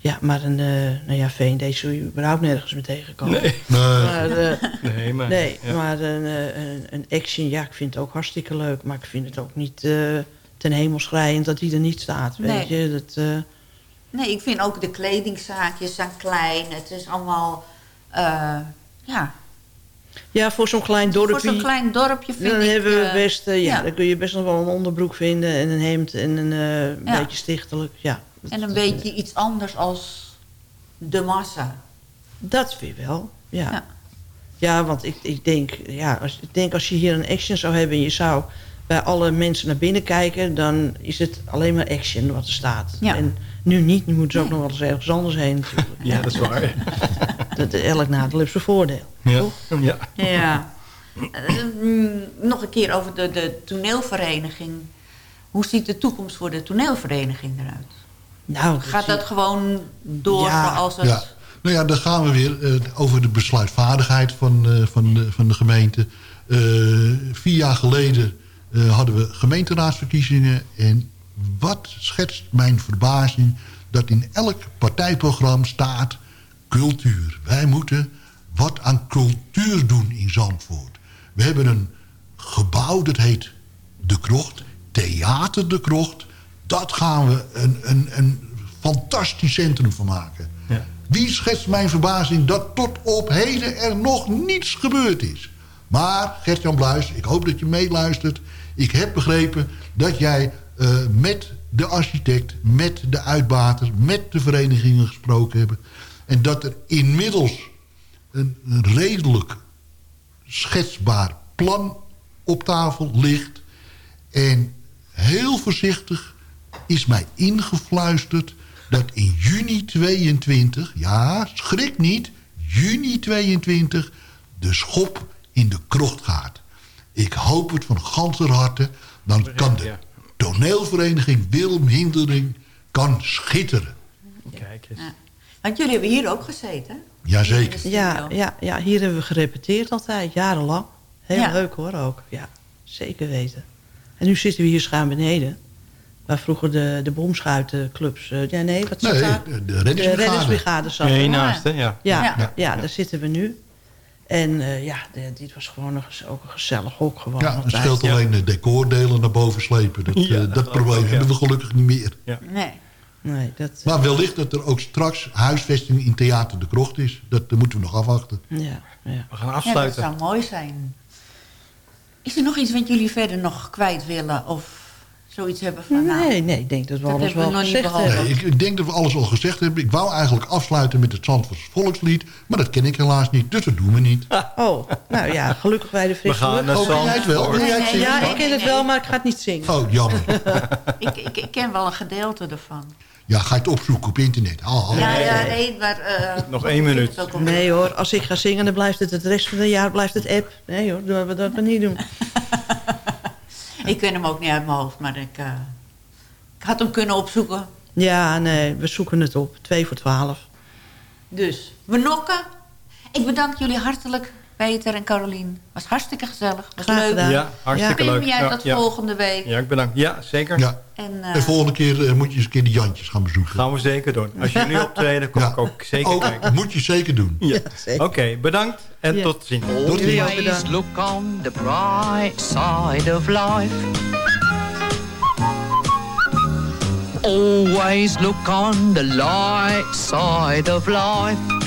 ja, maar een, eh, nou ja, V&D zul je überhaupt nergens mee tegenkomen. Nee. Nee. Maar, Nee, maar... nee, ja. maar een, eh, een, een action, ja, ik vind het ook hartstikke leuk. Maar ik vind het ook niet eh, ten hemel schrijend dat die er niet staat, weet Nee. je. Dat, eh, Nee, ik vind ook de kledingzaakjes zijn klein. Het is allemaal... eh, ja, ja, voor zo'n klein dorpje. voor zo'n klein dorpje vind dan ik... hebben we eh, best, ja, ja. dan kun je best nog wel een onderbroek vinden en een hemd en een Ja. beetje stichtelijk. Ja, dat- En een beetje iets anders als de massa. Dat weer wel, ja. Ja. ja. want ik, ik, denk, ja, als, ik denk als je hier een action zou hebben... en je zou bij alle mensen naar binnen kijken... dan is het alleen maar action wat er staat. Ja. En nu niet, nu moeten ze ook nog wel eens ergens anders heen natuurlijk. Ja, dat is waar. dat, elk nadeel heeft zijn voordeel. Ja. toch? ja. Ja. Eh, mm, nog een keer over de, de toneelvereniging. Hoe ziet de toekomst voor de toneelvereniging eruit? Nou, Gaat dat gewoon door Ja. zoals het... Ja. Nou ja, dan gaan we weer eh, over de besluitvaardigheid van, eh, van, de, van de gemeente. Eh, vier jaar geleden eh, hadden we gemeenteraadsverkiezingen. En wat schetst mijn verbazing dat in elk partijprogramma staat cultuur. Wij moeten wat aan cultuur doen in Zandvoort. We hebben een gebouw dat heet De Krocht, Theater De Krocht. Dat gaan we een, een, een fantastisch centrum van maken. Wie schetst mijn verbazing dat tot op heden er nog niets gebeurd is? Maar, Gert-Jan Bluis, ik hoop dat je meeluistert. Ik heb begrepen dat jij eh, met de architect, met de uitbater... met de verenigingen gesproken hebt. En dat er inmiddels een, een redelijk schetsbaar plan op tafel ligt. En heel voorzichtig is mij ingefluisterd dat in juni 22, ja, schrik niet, juni 22, de schop in de krocht gaat. Ik hoop het van ganser harte. Dan kan de toneelvereniging Willem Hindering kan schitteren. Kijk eens. Ja. Want jullie hebben hier ook gezeten. Jazeker. Ja, ja, ja, hier hebben we gerepeteerd altijd, jarenlang. Heel Ja. leuk hoor ook. Ja, zeker weten. En nu zitten we hier schuin beneden. Waar vroeger de, de bomschuitenclubs... eh, ja, nee, wat zat Nee, daar? de- de reddingsbrigade. reddingsbrigade zat. Nee, er. naast, hè? Ja. Ja, Ja. ja. ja, daar zitten we nu. En eh, ja, de- dit was gewoon een, ook een gezellig hok. Gewoon Ja, het scheelt alleen de decordelen naar boven slepen. Dat, Ja, eh, dat dat ook, probleem ja. hebben we gelukkig niet meer. Nee. Nee, dat... Maar wellicht dat er ook straks huisvesting in Theater de Krocht is. Dat, dat moeten we nog afwachten. Ja, ja. We gaan Ja, dat afsluiten. zou mooi zijn. Is er nog iets wat jullie verder nog kwijt willen? Of zoiets hebben van... nou, Nee, nee, ik denk dat we Dat alles we wel nog niet gezegd hebben. Nee, ik, ik denk dat we alles al gezegd hebben. Ik wou eigenlijk afsluiten met het Zandvoorts volkslied. Maar dat ken ik helaas niet, dus dat doen we niet. Oh, nou ja, gelukkig bij de We frisse gaan lucht. naar Oh, jij het wel? Jij het Nee? Ja, ik ken het wel, maar ik ga het niet zingen. Oh, jammer. ik, ik, ik ken wel een gedeelte ervan. Ja, ga je het opzoeken op internet. Ah. Ja, ja, nee, maar... eh, Nog één minuut. Nee hoor, als ik ga zingen, dan blijft het het rest van het jaar blijft het app. Nee hoor, dat we dat we niet doen. Ik ken hem ook niet uit mijn hoofd, maar ik, eh, ik had hem kunnen opzoeken. Ja, nee, we zoeken het op. Twee voor twaalf. Dus, we nokken. Ik bedank jullie hartelijk, Peter en Carolien. was hartstikke gezellig. was Graag leuk. gedaan. Ja, hartstikke Pim, leuk. jij Ja, tot ja. volgende week. Ja, ik bedankt. Ja, zeker. Ja. En, eh, En volgende keer eh, moet je eens een keer de Jantjes gaan bezoeken. Gaan we zeker doen. Als jullie optreden, kom Ja. ik ook zeker Ook, kijken. moet je zeker doen. Ja. zeker. Oké, bedankt en Ja. tot ziens. Tot ziens. Always look on the bright side of life. Always look on the light side of life.